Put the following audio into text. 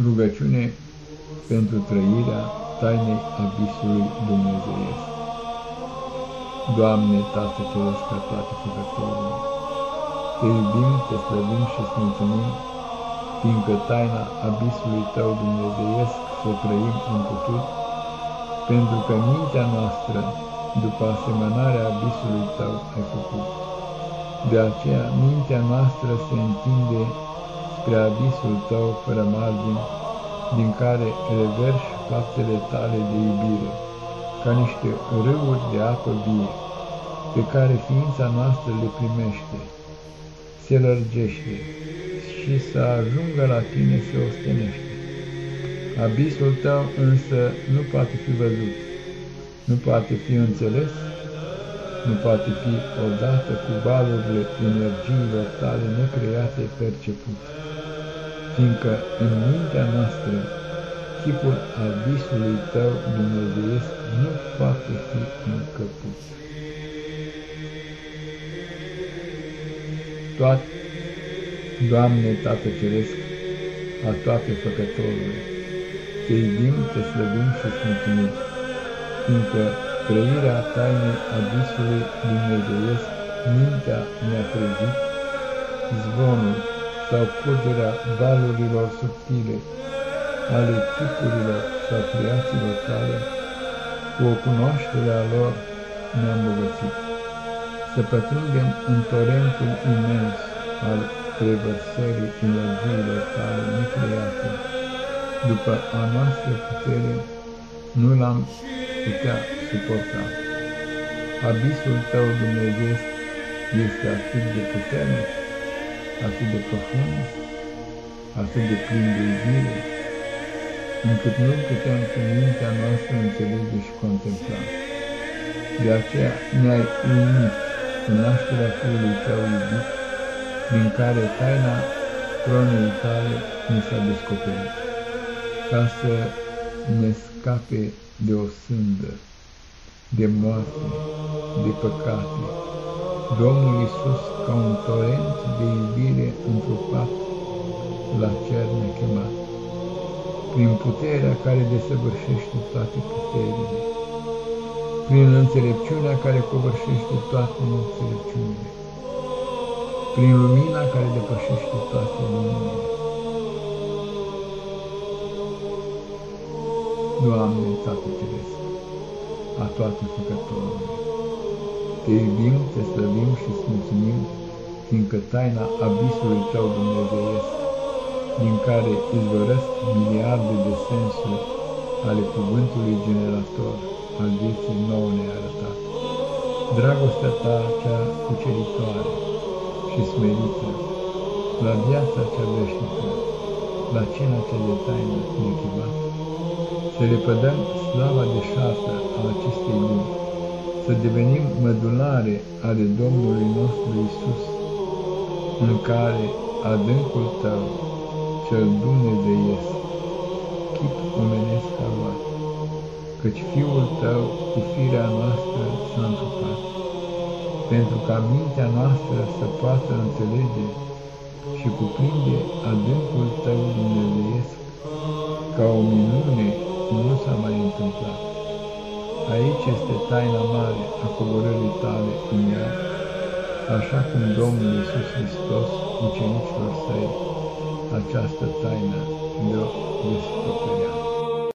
Rugăciune pentru trăirea tainei abisului dumnezeiesc. Doamne, Tată Ceresc ca toate făcătorul, Te iubim, Te slăbim și îți mulțumim, fiindcă taina abisului Tău dumnezeiesc să trăim în putut, pentru că mintea noastră, după asemănarea abisului Tău, ai făcut. De aceea, mintea noastră se întinde spre abisul tău fără margini, din care reverși faptele tale de iubire, ca niște râuri de apă vie, pe care ființa noastră le primește, se lărgește și să ajungă la tine se ostenește. Abisul tău însă nu poate fi văzut, nu poate fi înțeles, nu poate fi odată cu valurile energiilor tale necreate perceput fiindcă în mintea noastră chipul abisului tău dumnezeiesc nu poate fi încăput. Toate, Doamne Tată Ceresc, a toate făcătorului, te iubim, te slăbim și îți mulțumim, fiindcă trăirea tainei abisului dumnezeiesc mintea ne-a trezit, zvonul sau curgerea valurilor subtile ale chipurilor sau creațiilor tale, cu o cunoaștere a lor ne-am bogățit. Să pătrundem în torentul imens al revărsării energiilor tale necreate, după a noastră putere, nu l-am putea suporta. Abisul tău Dumnezeu este atât de puternic, atât de profund, atât de plin de iubire, încât nu putem prin mintea noastră înțelege și contempla. De aceea ne-ai uimit în nașterea Fiului Tău iubit, din care taina tronei tale ni s-a descoperit, ca să ne scape de o sândă, de moarte, de păcate, Domnul Iisus, ca un torent de iubire întrupat, la cer ne chemat, prin puterea care desăvârșește toate puterile, prin înțelepciunea care covârșește toate înțelepciunile, prin lumina care depășește toate luminile. Doamne, Tată Ceresc, a toate făcătorului, te iubim, te slăbim și îți mulțumim, fiindcă taina abisului tău dumnezeiesc, din care izvorăsc miliarde de sensuri ale cuvântului generator al vieții nouă nearătat. Dragostea ta cea cuceritoare și smerită, la viața cea veșnică, la cina cea de taină nechivată, să repădăm slava de șartă a acestei lumi, să devenim mădulare ale Domnului nostru Isus, în care adâncul tău, cel dumnezeiesc, chip omenesc a luat, căci Fiul tău cu firea noastră s-a întrupat, pentru ca mintea noastră să poată înțelege și cuprinde adâncul tău dumnezeiesc, ca o minune nu s-a mai întâmplat. Aici este taina mare a coborârii tale în ea, așa cum Domnul Iisus Hristos, ucenicilor săi, această taină le-a descoperit.